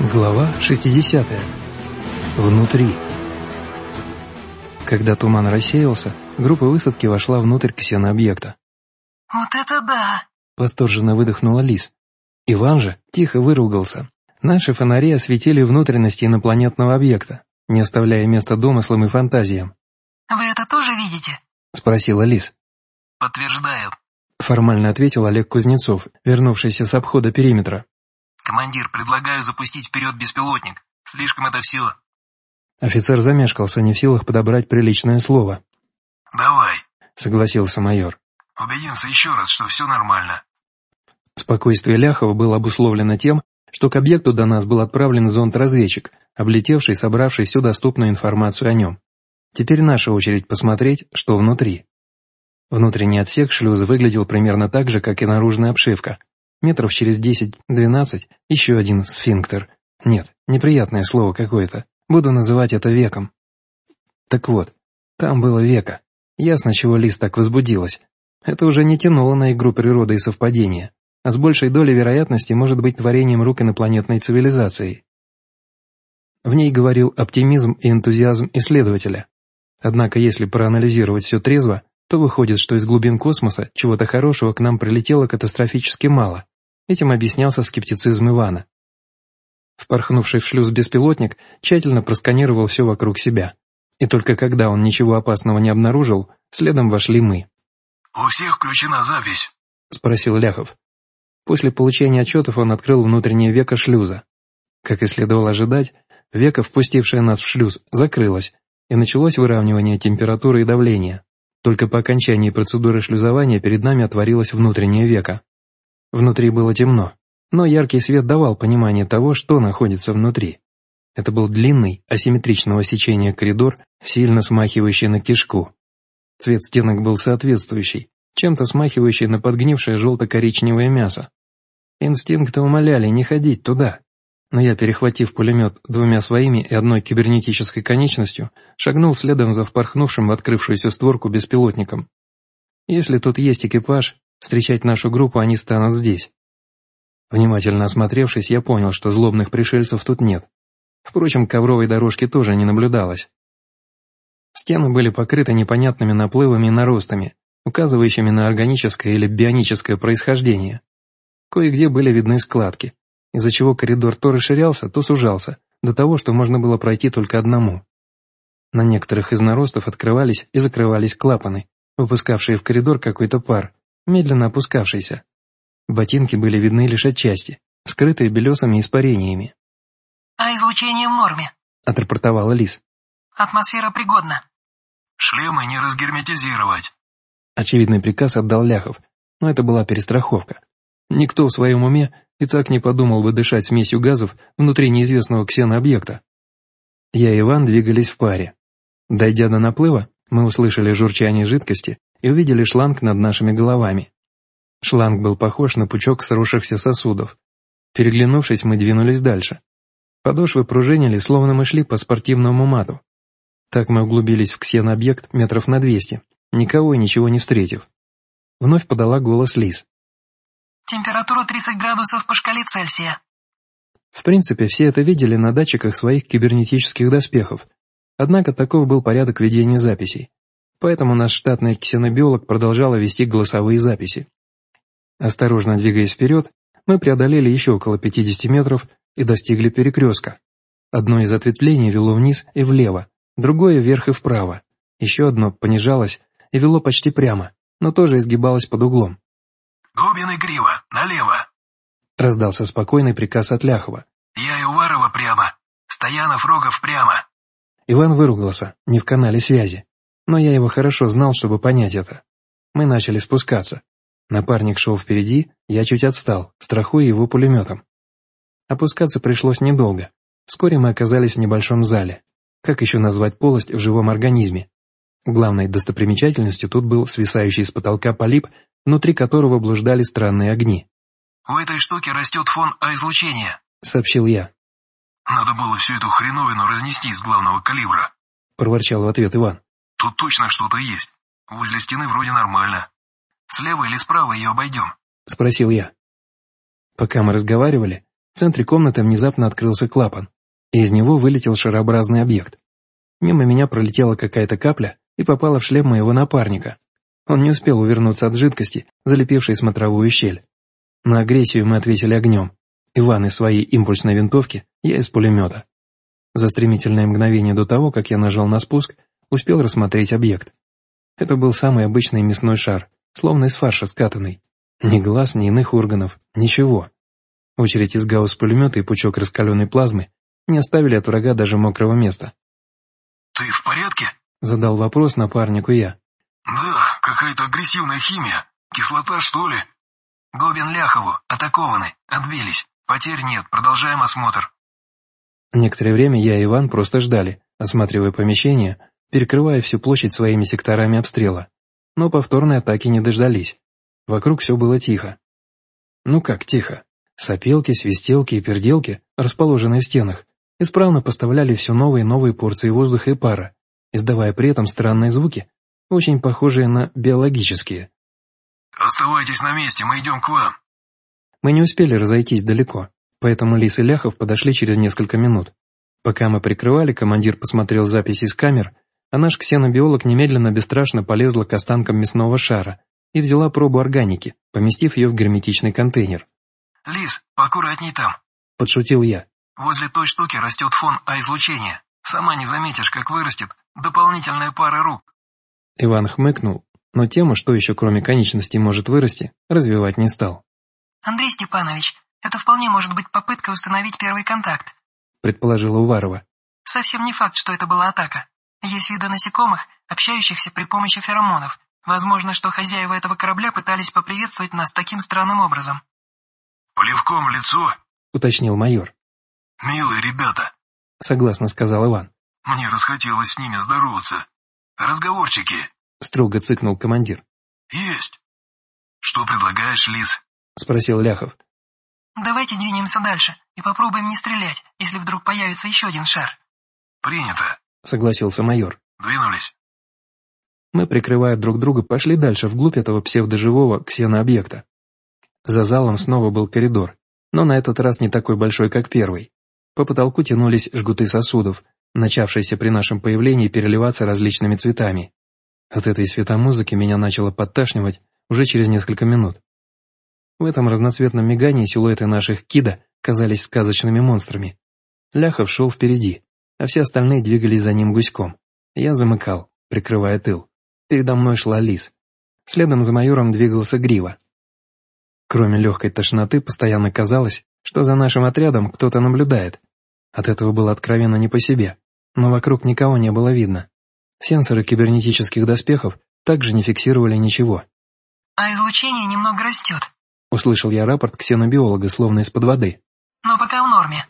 Глава 60. Внутри. Когда туман рассеялся, группа высадки вошла внутрь ксенообъекта. «Вот это да!» — восторженно выдохнула Лис. Иван же тихо выругался. Наши фонари осветили внутренности инопланетного объекта, не оставляя места домыслам и фантазиям. «Вы это тоже видите?» — спросила Лис. «Подтверждаю», — формально ответил Олег Кузнецов, вернувшийся с обхода периметра. «Командир, предлагаю запустить вперед беспилотник. Слишком это все». Офицер замешкался, не в силах подобрать приличное слово. «Давай», — согласился майор. «Убедимся еще раз, что все нормально». Спокойствие Ляхова было обусловлено тем, что к объекту до нас был отправлен зонд-разведчик, облетевший и собравший всю доступную информацию о нем. Теперь наша очередь посмотреть, что внутри. Внутренний отсек шлюза выглядел примерно так же, как и наружная обшивка, Метров через 10-12 еще один сфинктер. Нет, неприятное слово какое-то. Буду называть это веком. Так вот, там было веко. Ясно, чего Лис так возбудилась. Это уже не тянуло на игру природы и совпадения, а с большей долей вероятности может быть творением рук инопланетной цивилизации. В ней говорил оптимизм и энтузиазм исследователя. Однако, если проанализировать все трезво, то выходит, что из глубин космоса чего-то хорошего к нам прилетело катастрофически мало. Этим объяснялся скептицизм Ивана. Впорхнувший в шлюз беспилотник тщательно просканировал все вокруг себя. И только когда он ничего опасного не обнаружил, следом вошли мы. «У всех включена запись?» — спросил Ляхов. После получения отчетов он открыл внутреннее веко шлюза. Как и следовало ожидать, веко, впустившее нас в шлюз, закрылось, и началось выравнивание температуры и давления. Только по окончании процедуры шлюзования перед нами отворилось внутреннее веко. Внутри было темно, но яркий свет давал понимание того, что находится внутри. Это был длинный, асимметричного сечения коридор, сильно смахивающий на кишку. Цвет стенок был соответствующий, чем-то смахивающий на подгнившее желто-коричневое мясо. Инстинкты умоляли не ходить туда. Но я, перехватив пулемет двумя своими и одной кибернетической конечностью, шагнул следом за впорхнувшим в открывшуюся створку беспилотником. Если тут есть экипаж, Встречать нашу группу они станут здесь. Внимательно осмотревшись, я понял, что злобных пришельцев тут нет. Впрочем, ковровой дорожки тоже не наблюдалось. Стены были покрыты непонятными наплывами и наростами, указывающими на органическое или бионическое происхождение. Кое-где были видны складки, из-за чего коридор то расширялся, то сужался, до того, что можно было пройти только одному. На некоторых из наростов открывались и закрывались клапаны, выпускавшие в коридор какой-то пар, медленно опускавшийся. Ботинки были видны лишь отчасти, скрытые белесыми испарениями. «А излучение в норме», — отрапортовала Лис. «Атмосфера пригодна». «Шлемы не разгерметизировать». Очевидный приказ отдал Ляхов, но это была перестраховка. Никто в своем уме и так не подумал бы дышать смесью газов внутри неизвестного ксенообъекта. Я и Иван двигались в паре. Дойдя до наплыва, мы услышали журчание жидкости и увидели шланг над нашими головами. Шланг был похож на пучок сросшихся сосудов. Переглянувшись, мы двинулись дальше. Подошвы пружинили, словно мы шли по спортивному мату. Так мы углубились в ксенообъект метров на двести, никого и ничего не встретив. Вновь подала голос Лиз. «Температура 30 градусов по шкале Цельсия». В принципе, все это видели на датчиках своих кибернетических доспехов, однако таков был порядок ведения записей поэтому наш штатный ксенобиолог продолжала вести голосовые записи. Осторожно двигаясь вперед, мы преодолели еще около 50 метров и достигли перекрестка. Одно из ответвлений вело вниз и влево, другое вверх и вправо. Еще одно понижалось и вело почти прямо, но тоже изгибалось под углом. «Губин и Криво, налево!» Раздался спокойный приказ от Ляхова. «Я и Уварова прямо, Стоянов Рогов прямо!» Иван выругался, не в канале связи но я его хорошо знал, чтобы понять это. Мы начали спускаться. Напарник шел впереди, я чуть отстал, страхуя его пулеметом. Опускаться пришлось недолго. Вскоре мы оказались в небольшом зале. Как еще назвать полость в живом организме? Главной достопримечательностью тут был свисающий с потолка полип, внутри которого блуждали странные огни. «У этой штуки растет фон А-излучения», — сообщил я. «Надо было всю эту хреновину разнести с главного калибра», — проворчал в ответ Иван. Тут точно что-то есть. Возле стены вроде нормально. Слева или справа ее обойдем?» — спросил я. Пока мы разговаривали, В центре комнаты внезапно открылся клапан, и из него вылетел шарообразный объект. Мимо меня пролетела какая-то капля и попала в шлем моего напарника. Он не успел увернуться от жидкости, залепившей смотровую щель. На агрессию мы ответили огнем. Иван из своей импульсной винтовки, я из пулемета. За стремительное мгновение до того, как я нажал на спуск, успел рассмотреть объект. Это был самый обычный мясной шар, словно из фарша скатанный. Ни глаз, ни иных органов, ничего. Очередь из гаусс-пулемета и пучок раскаленной плазмы не оставили от врага даже мокрого места. Задал вопрос напарнику я. «Да, какая-то агрессивная химия. Кислота, что ли?» «Гобин Ляхову, атакованы, отбились. Потерь нет, продолжаем осмотр». Некоторое время я и Иван просто ждали, осматривая помещение, перекрывая всю площадь своими секторами обстрела. Но повторной атаки не дождались. Вокруг все было тихо. Ну как тихо? Сопелки, свистелки и перделки, расположенные в стенах, исправно поставляли все новые и новые порции воздуха и пара, издавая при этом странные звуки, очень похожие на биологические. «Оставайтесь на месте, мы идем к вам». Мы не успели разойтись далеко, поэтому Лис и Ляхов подошли через несколько минут. Пока мы прикрывали, командир посмотрел записи из камер, а наш ксенобиолог немедленно бесстрашно полезла к останкам мясного шара и взяла пробу органики, поместив ее в герметичный контейнер. «Лис, поаккуратней там», — подшутил я. «Возле той штуки растет фон А-излучения. Сама не заметишь, как вырастет дополнительная пара рук». Иван хмыкнул, но тему, что еще кроме конечностей может вырасти, развивать не стал. «Андрей Степанович, это вполне может быть попытка установить первый контакт», предположила Уварова. «Совсем не факт, что это была атака. Есть виды насекомых, общающихся при помощи феромонов. Возможно, что хозяева этого корабля пытались поприветствовать нас таким странным образом». «Плевком лицо?» — уточнил майор. «Милые ребята», — согласно сказал Иван. «Мне расхотелось с ними здороваться. Разговорчики», — строго цыкнул командир. «Есть. Что предлагаешь, Лис?» — спросил Ляхов. «Давайте двинемся дальше и попробуем не стрелять, если вдруг появится еще один шар». «Принято», — согласился майор. «Двинулись». Мы, прикрывая друг друга, пошли дальше вглубь этого псевдоживого ксенообъекта. За залом снова был коридор, но на этот раз не такой большой, как первый. По потолку тянулись жгуты сосудов, начавшиеся при нашем появлении переливаться различными цветами. От этой светомузыки меня начало подташнивать уже через несколько минут. В этом разноцветном мигании силуэты наших кида казались сказочными монстрами. Ляхов шел впереди, а все остальные двигались за ним гуськом. Я замыкал, прикрывая тыл. Передо мной шла Лис. Следом за майором двигался Грива. Кроме легкой тошноты, постоянно казалось, что за нашим отрядом кто-то наблюдает. От этого было откровенно не по себе, но вокруг никого не было видно. Сенсоры кибернетических доспехов также не фиксировали ничего. «А излучение немного растет», — услышал я рапорт ксенобиолога, словно из-под воды. «Но пока в норме».